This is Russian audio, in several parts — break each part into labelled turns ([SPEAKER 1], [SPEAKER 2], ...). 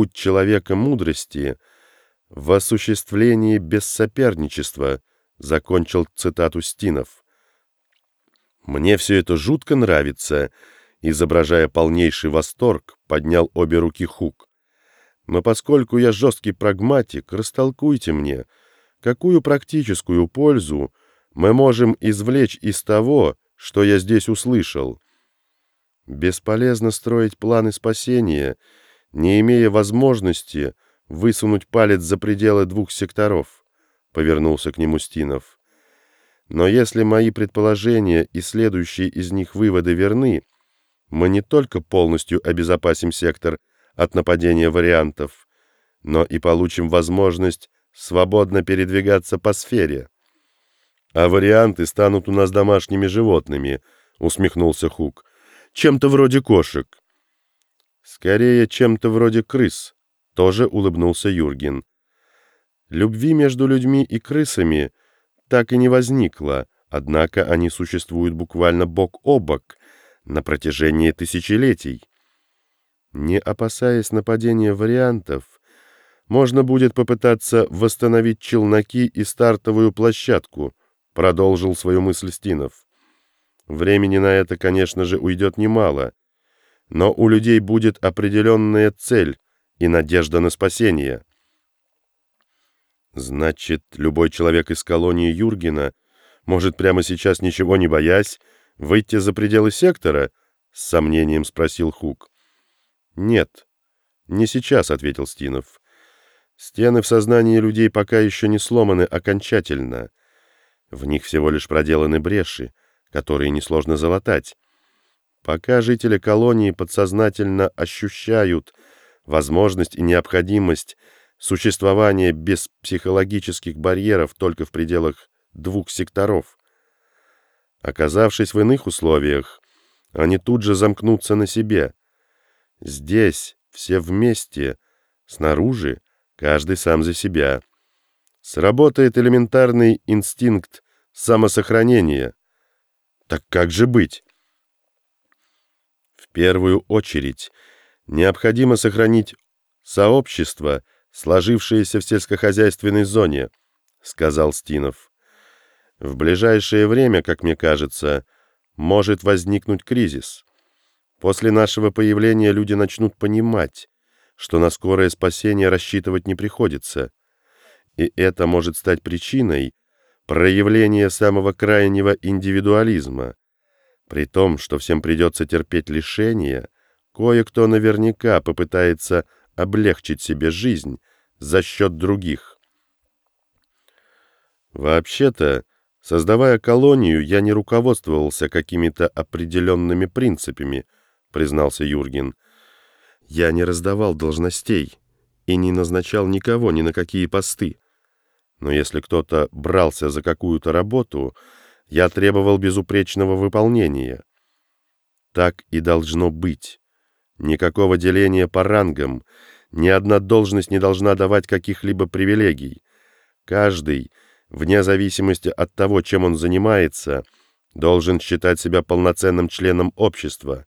[SPEAKER 1] путь человека мудрости в осуществлении без соперничества, закончил цитату Стинов. Мне все это жутко нравится, изображая полнейший восторг, поднял обе руки Хук. Но поскольку я жесткий прагматик, растолкуйте мне, какую практическую пользу мы можем извлечь из того, что я здесь услышал. Бесполезно строить планы спасения, не имея возможности высунуть палец за пределы двух секторов, — повернулся к нему Стинов. Но если мои предположения и следующие из них выводы верны, мы не только полностью обезопасим сектор от нападения вариантов, но и получим возможность свободно передвигаться по сфере. А варианты станут у нас домашними животными, усмехнулся Хук. Чем-то вроде кошек. Скорее, чем-то вроде крыс, тоже улыбнулся Юрген. Любви между людьми и крысами так и не возникло, однако они существуют буквально бок о бок на протяжении тысячелетий. Не опасаясь нападения вариантов, можно будет попытаться восстановить челноки и стартовую площадку, продолжил свою мысль Стинов. Времени на это, конечно же, уйдет немало, но у людей будет определенная цель и надежда на спасение. Значит, любой человек из колонии Юргена может прямо сейчас, ничего не боясь, выйти за пределы сектора? С сомнением спросил Хук. Нет, не сейчас, ответил Стинов. Стены в сознании людей пока еще не сломаны окончательно. В них всего лишь проделаны бреши, которые несложно залатать. Пока жители колонии подсознательно ощущают возможность и необходимость существования без психологических барьеров только в пределах двух секторов. Оказавшись в иных условиях, они тут же замкнутся на себе. Здесь все вместе, снаружи, каждый сам за себя. Сработает элементарный инстинкт самосохранения. Так как же быть? Первую очередь необходимо сохранить сообщество, сложившееся в сельскохозяйственной зоне, сказал Стинов. В ближайшее время, как мне кажется, может возникнуть кризис. После нашего появления люди начнут понимать, что на скорое спасение рассчитывать не приходится. И это может стать причиной проявления самого крайнего индивидуализма. При том, что всем придется терпеть лишения, кое-кто наверняка попытается облегчить себе жизнь за счет других. Вообще-то, создавая колонию, я не руководствовался какими-то определенными принципами, признался Юрген. Я не раздавал должностей и не назначал никого ни на какие посты. Но если кто-то брался за какую-то работу, я требовал безупречного выполнения. Так и должно быть. Никакого деления по рангам, ни одна должность не должна давать каких-либо привилегий. Каждый, вне зависимости от того, чем он занимается, должен считать себя полноценным членом общества.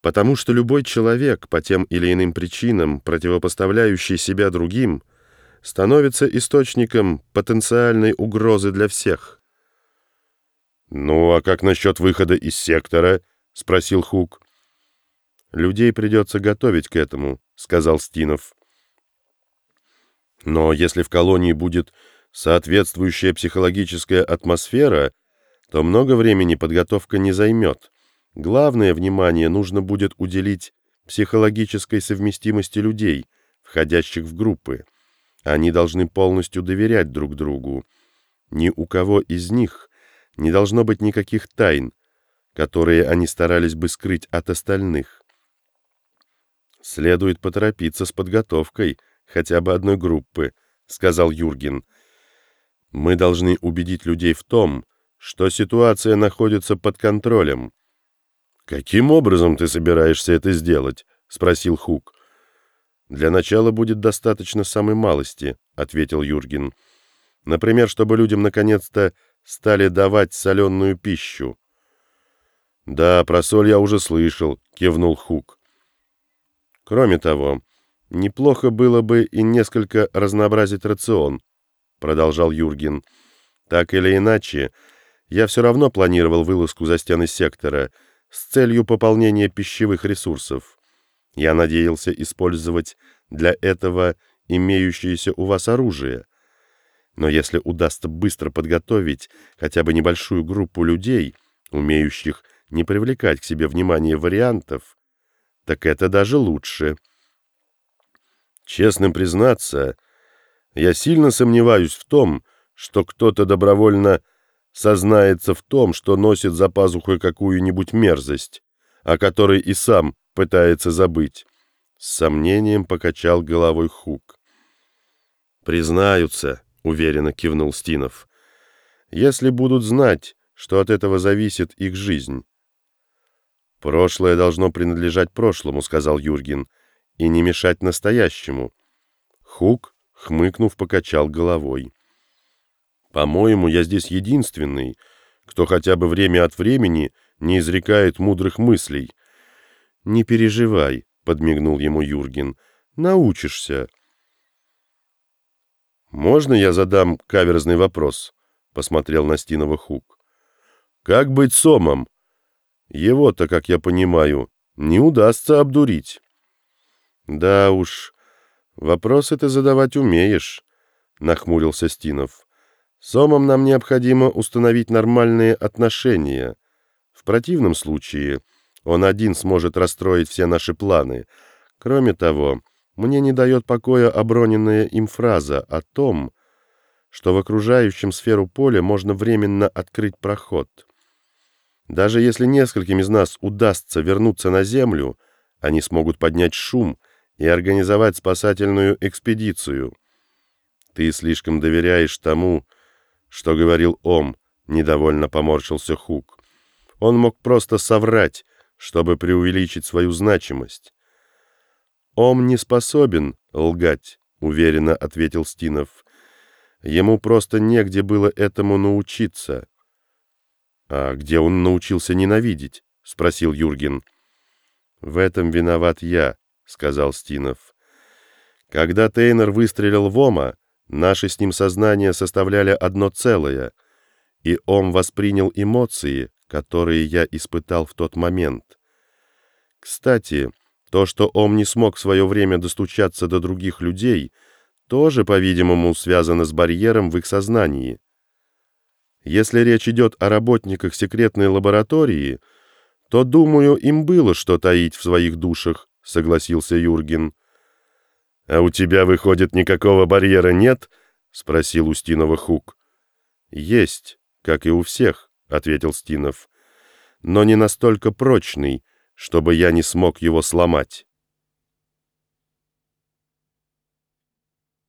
[SPEAKER 1] Потому что любой человек, по тем или иным причинам, противопоставляющий себя другим, становится источником потенциальной угрозы для всех. «Ну, а как насчет выхода из сектора?» — спросил Хук. «Людей придется готовить к этому», — сказал Стинов. «Но если в колонии будет соответствующая психологическая атмосфера, то много времени подготовка не займет». Главное внимание нужно будет уделить психологической совместимости людей, входящих в группы. Они должны полностью доверять друг другу. Ни у кого из них не должно быть никаких тайн, которые они старались бы скрыть от остальных. «Следует поторопиться с подготовкой хотя бы одной группы», — сказал Юрген. «Мы должны убедить людей в том, что ситуация находится под контролем, «Каким образом ты собираешься это сделать?» — спросил Хук. «Для начала будет достаточно самой малости», — ответил Юрген. «Например, чтобы людям наконец-то стали давать соленую пищу». «Да, про соль я уже слышал», — кивнул Хук. «Кроме того, Неплохо было бы и несколько разнообразить рацион, продолжал Юрген. Так или иначе, я все равно планировал вылазку за стены сектора с целью пополнения пищевых ресурсов. Я надеялся использовать для этого имеющееся у вас оружие. Но если удастся быстро подготовить хотя бы небольшую группу людей, умеющих не привлекать к себе внимание вариантов, так это даже лучше. Честно признаться, я сильно сомневаюсь в том, что кто-то добровольно сознается в том, что носит за пазухой какую-нибудь мерзость, о которой и сам пытается забыть. С сомнением покачал головой Хук. «Признаются», — уверенно кивнул Стинов, — «если будут знать, что от этого зависит их жизнь». «Прошлое должно принадлежать прошлому», — сказал Юрген, — «и не мешать настоящему». Хук, хмыкнув, покачал головой. «По-моему, я здесь единственный, кто хотя бы время от времени не изрекает мудрых мыслей». «Не переживай», — подмигнул ему Юрген, — «научишься». «Можно я задам каверзный вопрос?» — посмотрел на Стинова Хук. «Как быть сомом? Его-то, как я понимаю, не удастся обдурить». «Да уж, вопросы ты задавать умеешь», — нахмурился Стинов. «Сомом нам необходимо установить нормальные отношения. В противном случае он один сможет расстроить все наши планы. Кроме того, мне не дает покоя оброненная им фраза о том, что в окружающем сферу поля можно временно открыть проход. Даже если нескольким из нас удастся вернуться на Землю, они смогут поднять шум и организовать спасательную экспедицию. Ты слишком доверяешь тому, что говорил Ом, недовольно поморщился Хук. Он мог просто соврать, чтобы преувеличить свою значимость. «Ом не способен лгать», — уверенно ответил Стинов. «Ему просто негде было этому научиться». «А где он научился ненавидеть?» — спросил Юрген. «В этом виноват я», — сказал Стинов. «Когда Тейнер выстрелил в Ома, наши с ним сознания составляли одно целое, и Ом воспринял эмоции, которые я испытал в тот момент. Кстати, то, что Ом не смог в свое время достучаться до других людей, тоже, по-видимому, связано с барьером в их сознании. Если речь идет о работниках секретной лаборатории, то, думаю, им было что таить в своих душах, согласился Юрген. «А у тебя, выходит, никакого барьера нет?» — спросил Устинова Хук. «Есть, как и у всех», — ответил Стинов. «Но не настолько прочный, чтобы я не смог его сломать.